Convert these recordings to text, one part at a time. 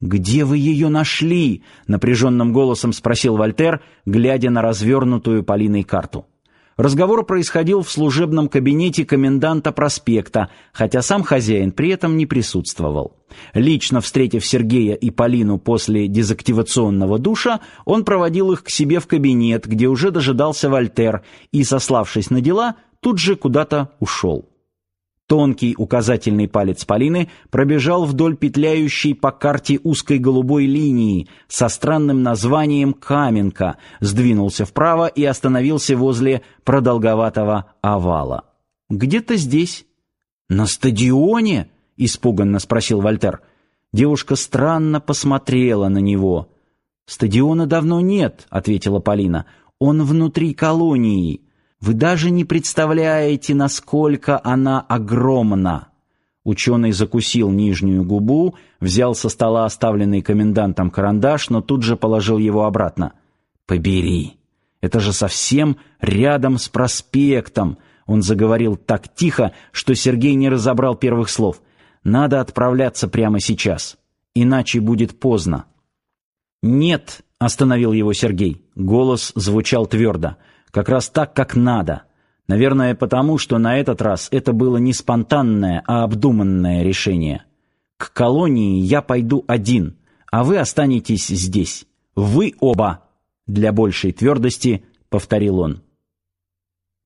«Где вы ее нашли?» — напряженным голосом спросил Вольтер, глядя на развернутую Полиной карту. Разговор происходил в служебном кабинете коменданта проспекта, хотя сам хозяин при этом не присутствовал. Лично встретив Сергея и Полину после дезактивационного душа, он проводил их к себе в кабинет, где уже дожидался Вольтер, и, сославшись на дела, тут же куда-то ушел. Тонкий указательный палец Полины пробежал вдоль петляющей по карте узкой голубой линии со странным названием Каменка, сдвинулся вправо и остановился возле продолговатого овала. Где-то здесь. На стадионе? испуганно спросил Вальтер. Девушка странно посмотрела на него. Стадиона давно нет, ответила Полина. Он внутри колонии. Вы даже не представляете, насколько она огромна. Ученый закусил нижнюю губу, взял со стола оставленный комендантом карандаш, но тут же положил его обратно. Побери. Это же совсем рядом с проспектом. Он заговорил так тихо, что Сергей не разобрал первых слов. Надо отправляться прямо сейчас, иначе будет поздно. Нет, остановил его Сергей. Голос звучал твердо. Как раз так, как надо. Наверное, потому, что на этот раз это было не спонтанное, а обдуманное решение. К колонии я пойду один, а вы останетесь здесь. Вы оба, для большей твердости повторил он.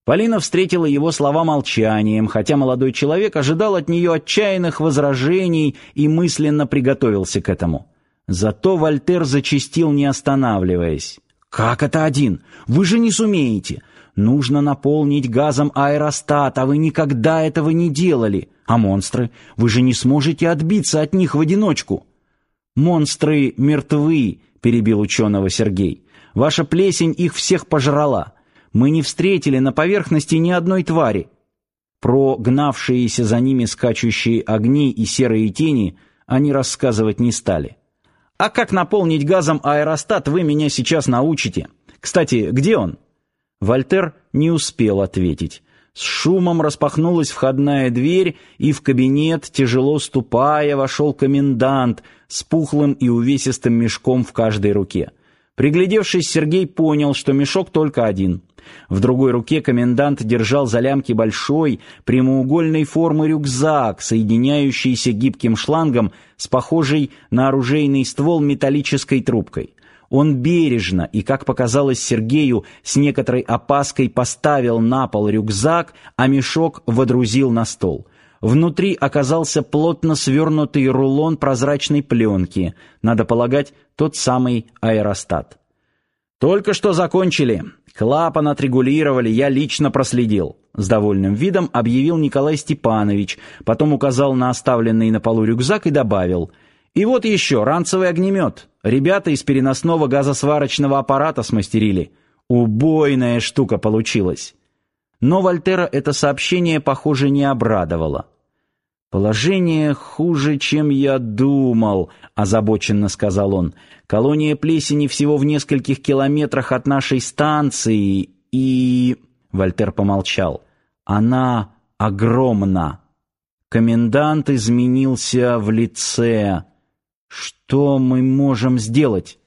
Полина встретила его слова молчанием, хотя молодой человек ожидал от нее отчаянных возражений и мысленно приготовился к этому. Зато Вольтер зачастил, не останавливаясь. Как это один? Вы же не сумеете. Нужно наполнить газом аэростат, а вы никогда этого не делали. А монстры? Вы же не сможете отбиться от них в одиночку. Монстры мертвы, перебил ученого Сергей. Ваша плесень их всех пожрала. Мы не встретили на поверхности ни одной твари. Про гнавшиеся за ними скачущие огни и серые тени они рассказывать не стали. А как наполнить газом аэростат, вы меня сейчас научите. Кстати, где он? Вальтер не успел ответить. С шумом распахнулась входная дверь, и в кабинет, тяжело ступая, вошел комендант с пухлым и увесистым мешком в каждой руке. Приглядевшись, Сергей понял, что мешок только один. В другой руке комендант держал за лямки большой, прямоугольной формы рюкзак, соединяющийся гибким шлангом с похожей на оружейный ствол металлической трубкой. Он бережно и, как показалось Сергею, с некоторой опаской поставил на пол рюкзак, а мешок водрузил на стол. Внутри оказался плотно свернутый рулон прозрачной пленки, надо полагать, тот самый аэростат. «Только что закончили. Клапан отрегулировали, я лично проследил», — с довольным видом объявил Николай Степанович, потом указал на оставленный на полу рюкзак и добавил. «И вот еще ранцевый огнемет. Ребята из переносного газосварочного аппарата смастерили. Убойная штука получилась». Но Вольтера это сообщение, похоже, не обрадовало. «Положение хуже, чем я думал», — озабоченно сказал он. «Колония плесени всего в нескольких километрах от нашей станции, и...» Вольтер помолчал. «Она огромна». Комендант изменился в лице. «Что мы можем сделать?»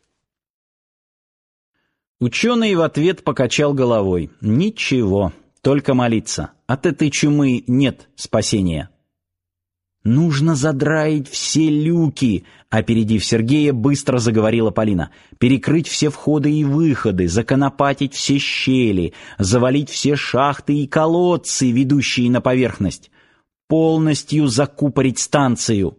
Ученый в ответ покачал головой. «Ничего, только молиться. От этой чумы нет спасения». «Нужно задраить все люки», — опередив Сергея, быстро заговорила Полина. «Перекрыть все входы и выходы, законопатить все щели, завалить все шахты и колодцы, ведущие на поверхность. Полностью закупорить станцию».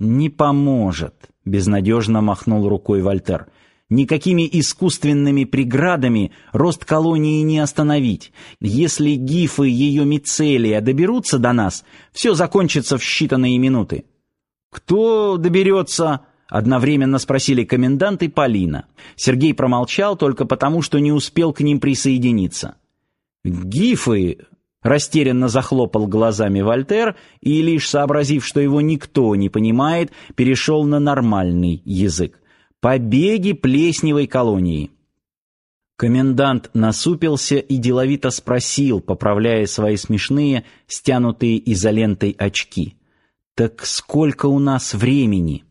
«Не поможет», — безнадежно махнул рукой Вольтер. Никакими искусственными преградами рост колонии не остановить. Если гифы ее мицелия доберутся до нас, все закончится в считанные минуты. «Кто доберется?» — одновременно спросили комендант и Полина. Сергей промолчал только потому, что не успел к ним присоединиться. «Гифы!» — растерянно захлопал глазами Вольтер и, лишь сообразив, что его никто не понимает, перешел на нормальный язык. Побеги плесневой колонии. Комендант насупился и деловито спросил, поправляя свои смешные, стянутые изолентой очки. «Так сколько у нас времени?»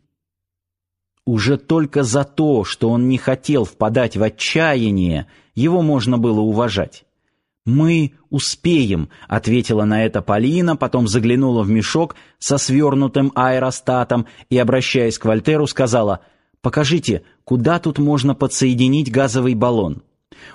Уже только за то, что он не хотел впадать в отчаяние, его можно было уважать. «Мы успеем», — ответила на это Полина, потом заглянула в мешок со свернутым аэростатом и, обращаясь к Вольтеру, сказала «Покажите, куда тут можно подсоединить газовый баллон».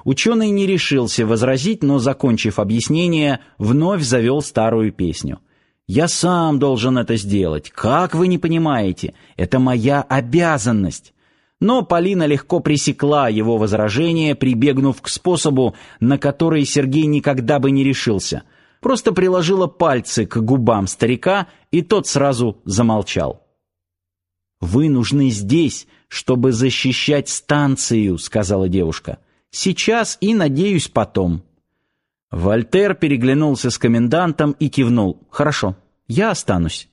Ученый не решился возразить, но, закончив объяснение, вновь завел старую песню. «Я сам должен это сделать. Как вы не понимаете? Это моя обязанность». Но Полина легко пресекла его возражение, прибегнув к способу, на который Сергей никогда бы не решился. Просто приложила пальцы к губам старика, и тот сразу замолчал. «Вы нужны здесь, чтобы защищать станцию», — сказала девушка. «Сейчас и, надеюсь, потом». Вольтер переглянулся с комендантом и кивнул. «Хорошо, я останусь».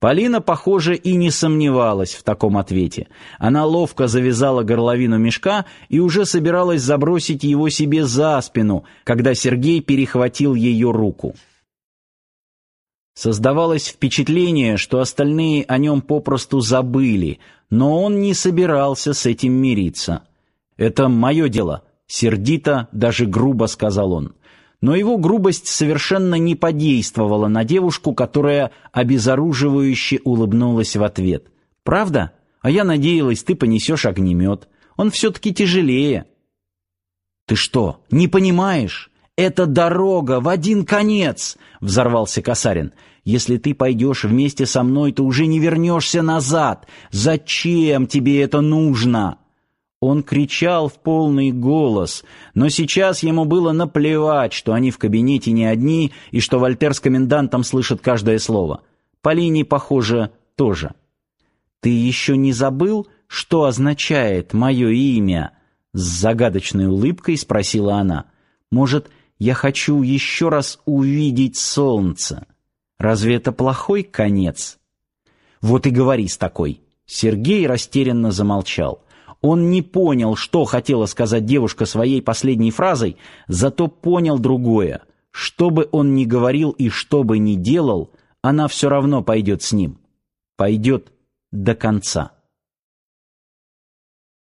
Полина, похоже, и не сомневалась в таком ответе. Она ловко завязала горловину мешка и уже собиралась забросить его себе за спину, когда Сергей перехватил ее руку. Создавалось впечатление, что остальные о нем попросту забыли, но он не собирался с этим мириться. «Это мое дело», — сердито, даже грубо сказал он но его грубость совершенно не подействовала на девушку, которая обезоруживающе улыбнулась в ответ. «Правда? А я надеялась, ты понесешь огнемет. Он все-таки тяжелее». «Ты что, не понимаешь? Это дорога в один конец!» — взорвался Касарин. «Если ты пойдешь вместе со мной, то уже не вернешься назад. Зачем тебе это нужно?» Он кричал в полный голос, но сейчас ему было наплевать, что они в кабинете не одни и что Вольтер с комендантом слышат каждое слово. Полине, похоже, тоже. «Ты еще не забыл, что означает мое имя?» С загадочной улыбкой спросила она. «Может, я хочу еще раз увидеть солнце? Разве это плохой конец?» «Вот и говори с такой». Сергей растерянно замолчал. Он не понял, что хотела сказать девушка своей последней фразой, зато понял другое. Что бы он ни говорил и что бы ни делал, она все равно пойдет с ним. Пойдет до конца.